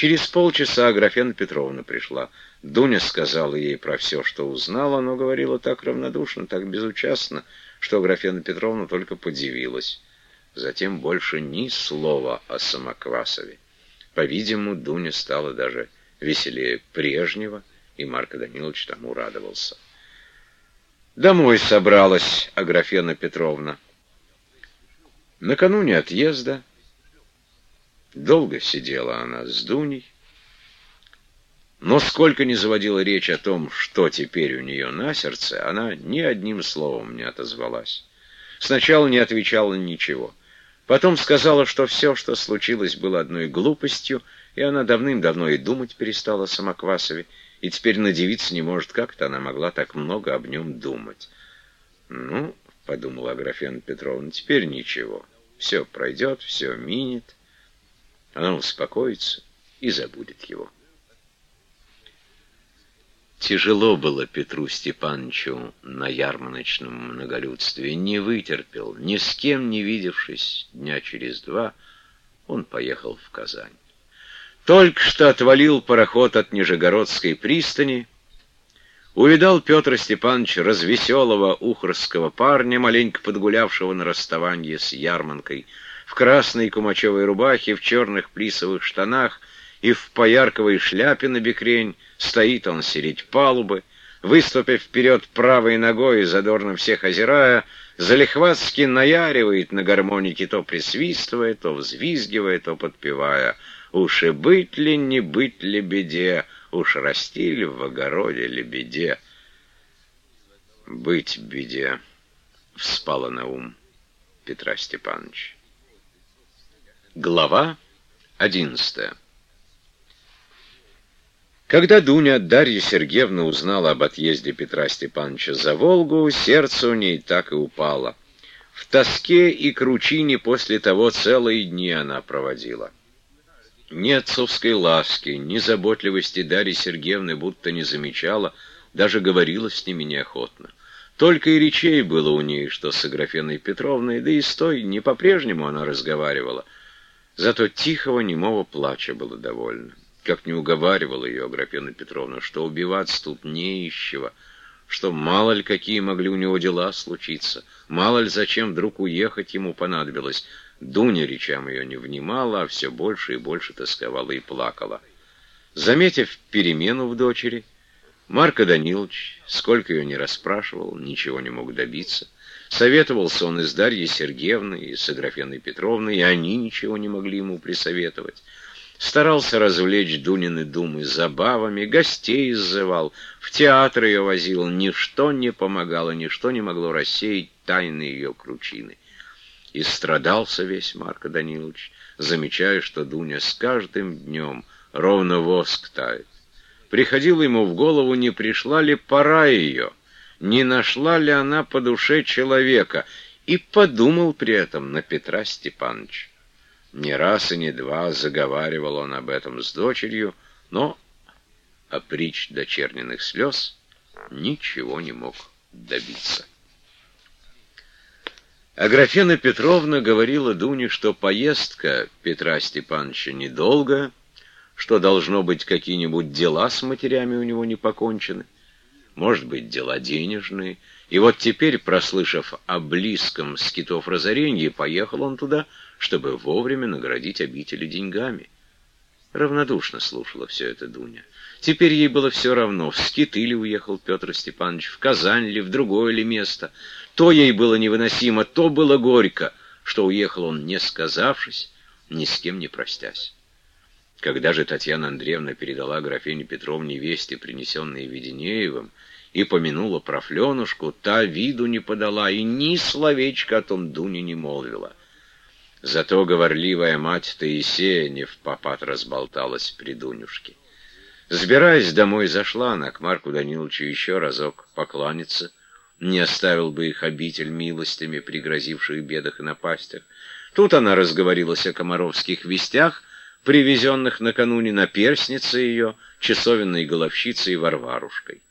Через полчаса Аграфена Петровна пришла. Дуня сказала ей про все, что узнала, но говорила так равнодушно, так безучастно, что Аграфена Петровна только подивилась. Затем больше ни слова о Самоквасове. По-видимому, Дуня стала даже веселее прежнего, и Марко Данилович тому радовался. Домой собралась Аграфена Петровна. Накануне отъезда долго сидела она с Дуней, но сколько ни заводила речь о том, что теперь у нее на сердце, она ни одним словом не отозвалась. Сначала не отвечала ничего. Потом сказала, что все, что случилось, было одной глупостью, и она давным-давно и думать перестала о Самоквасове, и теперь надевиться не может, как-то она могла так много об нем думать. «Ну, — подумала Аграфена Петровна, — теперь ничего. Все пройдет, все минет. Она успокоится и забудет его». Тяжело было Петру Степановичу на ярмарочном многолюдстве. Не вытерпел, ни с кем не видевшись дня через два, он поехал в Казань. Только что отвалил пароход от Нижегородской пристани, увидал Петр Степанович развеселого ухорского парня, маленько подгулявшего на расставании с ярманкой, в красной кумачевой рубахе, в черных плисовых штанах и в поярковой шляпе на бекрень, Стоит он середь палубы, выступив вперед правой ногой, задорно всех озирая, залихватски наяривает на гармонике, то присвистывая, то взвизгивая, то подпевая. Уж и быть ли, не быть ли беде, уж расти ли в огороде лебеде. Быть беде, вспала на ум Петра Степановича. Глава одиннадцатая когда Дуня Дарья Сергеевна узнала об отъезде Петра Степановича за Волгу, сердце у ней так и упало. В тоске и кручине после того целые дни она проводила. Ни отцовской ласки, ни заботливости Дарьи Сергеевны будто не замечала, даже говорила с ними неохотно. Только и речей было у ней, что с Аграфеной Петровной, да и с той не по-прежнему она разговаривала. Зато тихого немого плача было довольно как не уговаривала ее Аграфена Петровна, что убиваться тут не ищего, что мало ли какие могли у него дела случиться, мало ли зачем вдруг уехать ему понадобилось. Дуня речам ее не внимала, а все больше и больше тосковала и плакала. Заметив перемену в дочери, Марко Данилович, сколько ее не расспрашивал, ничего не мог добиться. Советовался он и с Дарьей Сергеевной, и с Аграфеной Петровной, и они ничего не могли ему присоветовать старался развлечь Дунины думы забавами, гостей иззывал, в театр ее возил, ничто не помогало, ничто не могло рассеять тайны ее кручины. И страдался весь Марко Данилович, замечая, что Дуня с каждым днем ровно воск тает. Приходило ему в голову, не пришла ли пора ее, не нашла ли она по душе человека, и подумал при этом на Петра Степановича. Не раз и не два заговаривал он об этом с дочерью, но опричь дочерненных слез ничего не мог добиться. Аграфена Петровна говорила Дуне, что поездка Петра Степановича недолго, что должно быть какие-нибудь дела с матерями у него не покончены, может быть, дела денежные. И вот теперь, прослышав о близком скитов разорении, поехал он туда, чтобы вовремя наградить обители деньгами. Равнодушно слушала все это Дуня. Теперь ей было все равно, в Скиты ли уехал Петр Степанович, в Казань ли, в другое ли место. То ей было невыносимо, то было горько, что уехал он, не сказавшись, ни с кем не простясь. Когда же Татьяна Андреевна передала графине Петровне вести, принесенные Веденеевым, и помянула про Фленушку, та виду не подала и ни словечка о том Дуне не молвила. Зато говорливая мать Таисея не в попад разболталась при Дунюшке. Сбираясь домой, зашла она к Марку Даниловичу еще разок покланяться, не оставил бы их обитель милостями, пригрозивших бедах и напастях. Тут она разговорилась о комаровских вестях, привезенных накануне на перстнице ее, часовенной головщицей Варварушкой.